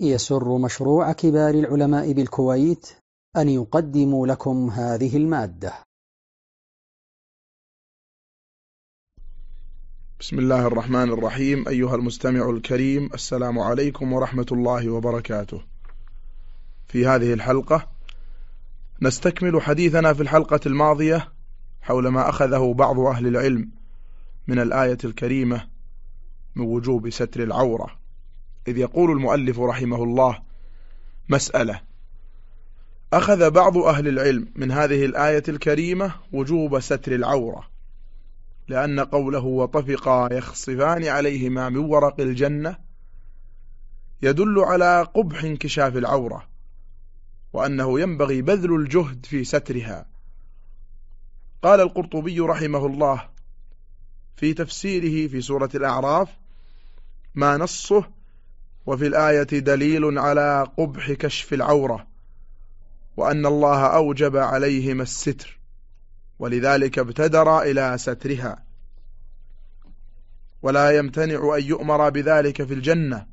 يسر مشروع كبار العلماء بالكويت أن يقدم لكم هذه المادة. بسم الله الرحمن الرحيم. أيها المستمع الكريم السلام عليكم ورحمة الله وبركاته. في هذه الحلقة نستكمل حديثنا في الحلقة الماضية حول ما أخذه بعض أهل العلم من الآية الكريمة من وجوب ستر العورة. إذ يقول المؤلف رحمه الله مسألة أخذ بعض أهل العلم من هذه الآية الكريمة وجوب ستر العورة لأن قوله وطفقا يخصفان عليهما من ورق الجنة يدل على قبح انكشاف العورة وأنه ينبغي بذل الجهد في سترها. قال القرطبي رحمه الله في تفسيره في سورة الأعراف ما نصه وفي الآية دليل على قبح كشف العورة وأن الله أوجب عليهما الستر ولذلك ابتدر إلى سترها. ولا يمتنع أن يؤمر بذلك في الجنة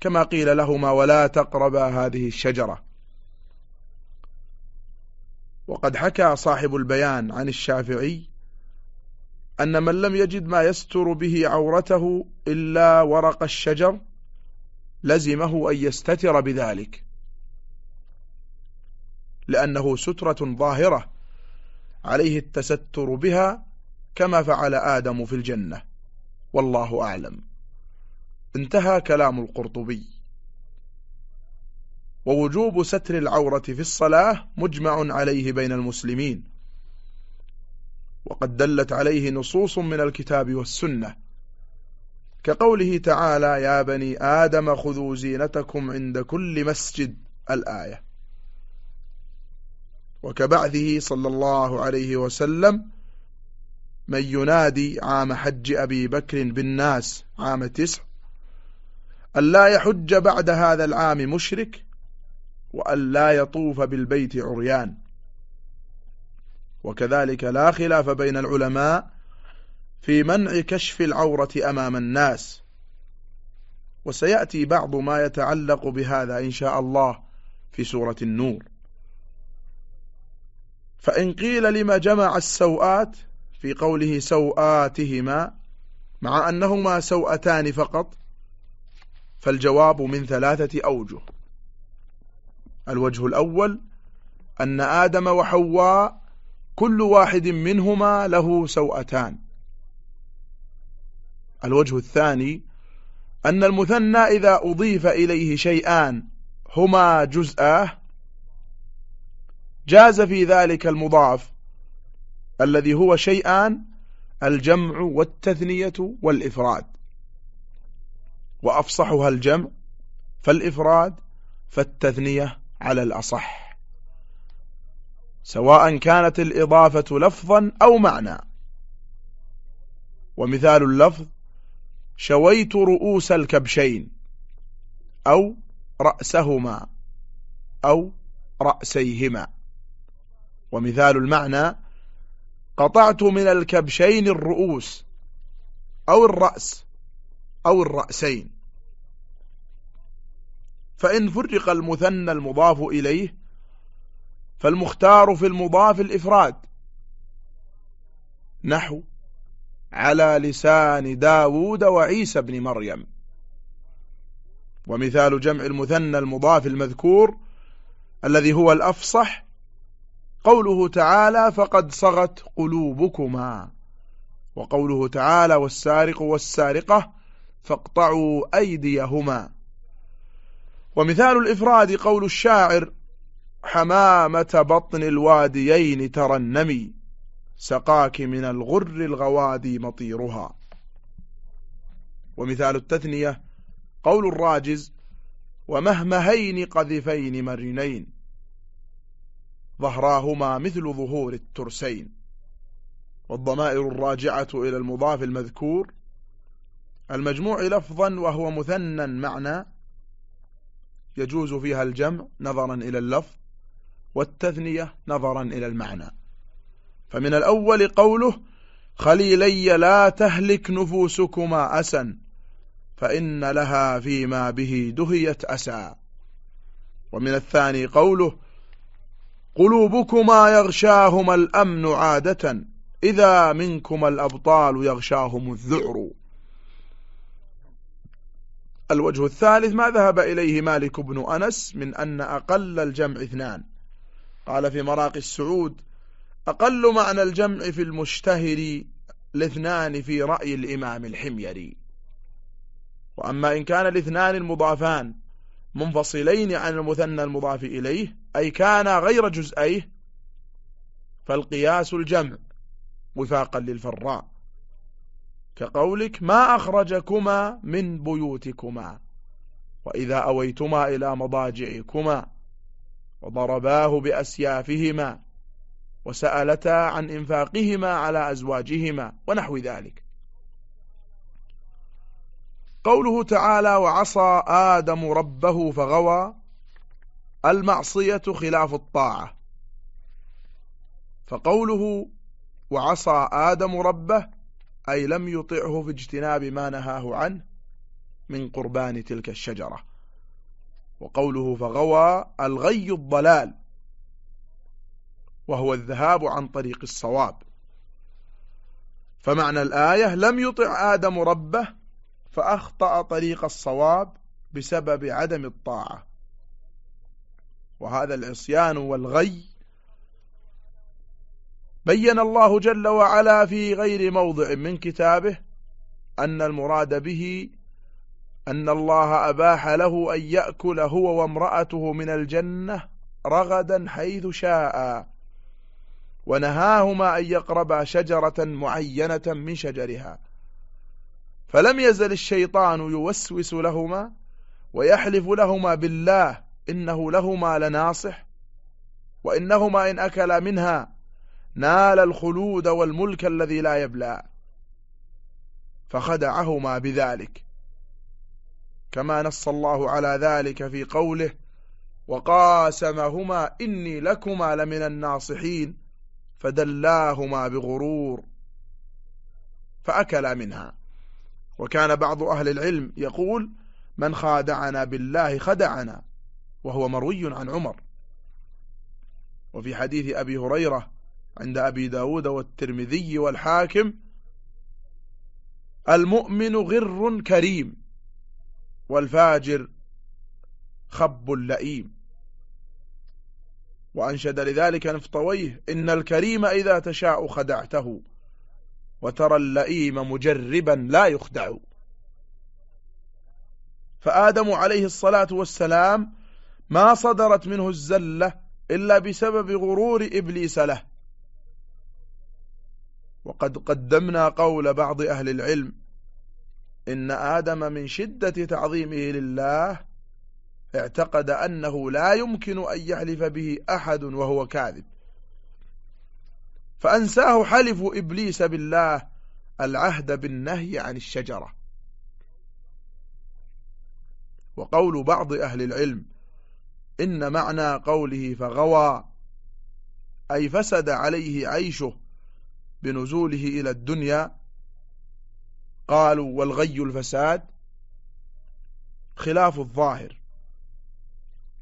كما قيل لهما ولا تقربا هذه الشجرة. وقد حكى صاحب البيان عن الشافعي أن من لم يجد ما يستر به عورته إلا ورق الشجر لزمه أن يستتر بذلك. لأنه سترة ظاهرة عليه التستر بها كما فعل آدم في الجنة. والله أعلم. انتهى كلام القرطبي. ووجوب ستر العورة في الصلاة مجمع عليه بين المسلمين. وقد دلت عليه نصوص من الكتاب والسنة. كقوله تعالى يا بني آدم خذوا زينتكم عند كل مسجد. الآية. وكبعثه صلى الله عليه وسلم من ينادي عام حج أبي بكر بالناس عام تسع أن لا يحج بعد هذا العام مشرك وأن لا يطوف بالبيت عريان. وكذلك لا خلاف بين العلماء في منع كشف العورة أمام الناس. وسيأتي بعض ما يتعلق بهذا إن شاء الله في سورة النور. فإن قيل لما جمع السوآت في قوله سوآتهما مع أنهما سوأتان فقط فالجواب من ثلاثة أوجه. الوجه الأول أن آدم وحواء كل واحد منهما له سوأتان الوجه الثاني أن المثنى إذا أضيف إليه شيئان هما جزءاه جاز في ذلك المضاف الذي هو شيئان الجمع والتثنية والإفراد. وأفصحها الجمع فالإفراد فالتثنية على الأصح. سواء كانت الإضافة لفظا أو معنى. ومثال اللفظ شويت رؤوس الكبشين أو رأسهما أو رأسيهما. ومثال المعنى قطعت من الكبشين الرؤوس أو الرأس أو الرأسين. فإن فرق المثنى المضاف إليه فالمختار في المضاف الإفراد. نحو على لسان داود وعيسى بن مريم. ومثال جمع المثنى المضاف المذكور الذي هو الأفصح قوله تعالى فقد صغت قلوبكما وقوله تعالى والسارق والسارقة فاقطعوا أيديهما ومثال الإفراد قول الشاعر حمامة بطن الواديين ترنمي سقاك من الغر الغوادي مطيرها. ومثال التثنية قول الراجز ومهمهين قذفين مرنين ظهراهما مثل ظهور الترسين. والضمائر الراجعة إلى المضاف المذكور المجموع لفظا وهو مثنى معنى يجوز فيها الجمع نظرا إلى اللفظ والتثنية نظرا إلى المعنى. فمن الأول قوله خليلي لا تهلك نفوسكما أسا فإن لها فيما به دهيت أسى ومن الثاني قوله قلوبكما يغشاهما الأمن عادة إذا منكما الأبطال يغشاهم الذعر. الوجه الثالث ما ذهب إليه مالك بن أنس من أن أقل الجمع اثنان. قال في مراقي السعود أقل معنى الجمع في المشتهر الاثنان في رأي الإمام الحميري. وأما إن كان الاثنان المضافان منفصلين عن المثنى المضاف إليه أي كان غير جزئيه فالقياس الجمع وفاقا للفراء. كقولك ما أخرجكما من بيوتكما وإذا أويتما إلى مضاجعكما وضرباه بأسيافهما وسألتا عن إنفاقهما على أزواجهما ونحو ذلك. قوله تعالى وعصى آدم ربه فغوى المعصية خلاف الطاعة. فقوله وعصى آدم ربه أي لم يطعه في اجتناب ما نهاه عنه من قربان تلك الشجرة. وقوله فغوى الغي الضلال. وهو الذهاب عن طريق الصواب. فمعنى الآية لم يطع آدم ربه فأخطأ طريق الصواب بسبب عدم الطاعة. وهذا العصيان والغي بين الله جل وعلا في غير موضع من كتابه أن المراد به أن الله أباح له أن يأكل هو وامرأته من الجنة رغدا حيث شاء. ونهاهما أن يقربا شجرة معينة من شجرها. فلم يزل الشيطان يوسوس لهما ويحلف لهما بالله إنه لهما لناصح وإنهما إن أكلا منها نال الخلود والملك الذي لا يبلى. فخدعهما بذلك. كما نص الله على ذلك في قوله وقاسمهما إني لكما لمن الناصحين. فدلاهما بغرور فأكلا منها. وكان بعض أهل العلم يقول من خادعنا بالله خدعنا وهو مروي عن عمر. وفي حديث أبي هريرة عند أبي داود والترمذي والحاكم المؤمن غر كريم والفاجر خب لئيم. وأنشد لذلك نفطويه إن الكريم إذا تشاء خدعته وترى اللئيم مجربا لا يخدع. فآدم عليه الصلاة والسلام ما صدرت منه الزلة إلا بسبب غرور إبليس له. وقد قدمنا قول بعض أهل العلم إن آدم من شدة تعظيمه لله اعتقد أنه لا يمكن أن يحلف به أحد وهو كاذب. فأنساه حلف إبليس بالله العهد بالنهي عن الشجرة. وقول بعض أهل العلم إن معنى قوله فغوى أي فسد عليه عيشه بنزوله إلى الدنيا قالوا والغي الفساد خلاف الظاهر.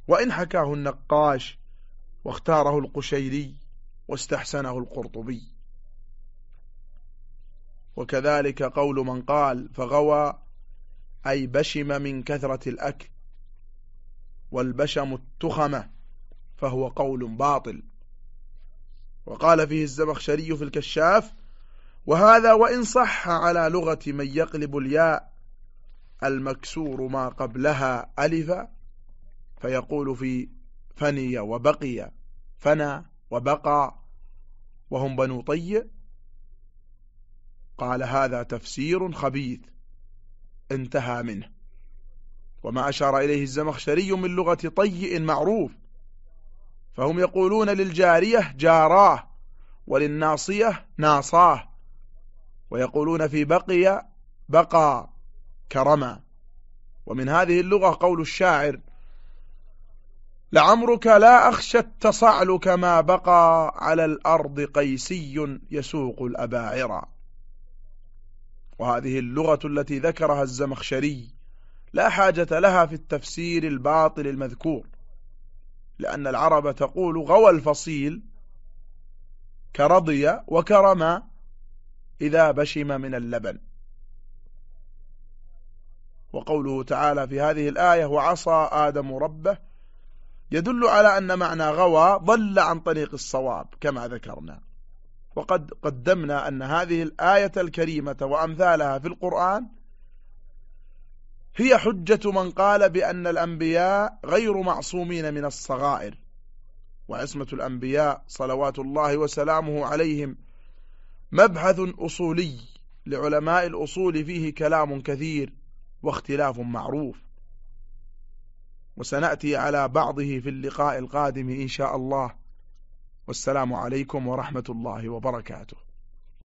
وإن حكاه النقاش واختاره القشيري واستحسنه القرطبي. وكذلك قول من قال فغوى أي بشم من كثرة الأكل والبشم التخمة فهو قول باطل. وقال فيه الزمخشري في الكشاف وهذا وإن صح على لغة من يقلب الياء المكسور ما قبلها ألف فيقول في فني وبقي فنى وبقى وهم بنو طي. قال هذا تفسير خبيث انتهى منه. وما أشار إليه الزمخشري من لغة طيء معروف. فهم يقولون للجارية جاراه وللناصية ناصاه. ويقولون في بقي بقى كرما. ومن هذه اللغة قول الشاعر لعمرك لا أخشى التصعل كما بقى على الأرض قيسي يسوق الأباعرة وهذه اللغة التي ذكرها الزمخشري لا حاجة لها في التفسير الباطل المذكور لأن العرب تقول غوى الفصيل كرضي وكرما إذا بشم من اللبن. وقوله تعالى في هذه الآية وعصى آدم ربه يدل على أن معنى غوى ضل عن طريق الصواب كما ذكرنا. وقد قدمنا أن هذه الآية الكريمة وأمثالها في القرآن هي حجة من قال بأن الأنبياء غير معصومين من الصغائر. وعصمة الأنبياء صلوات الله وسلامه عليهم مبحث أصولي لعلماء الأصول فيه كلام كثير واختلاف معروف. وسنأتي على بعضه في اللقاء القادم إن شاء الله. والسلام عليكم ورحمة الله وبركاته.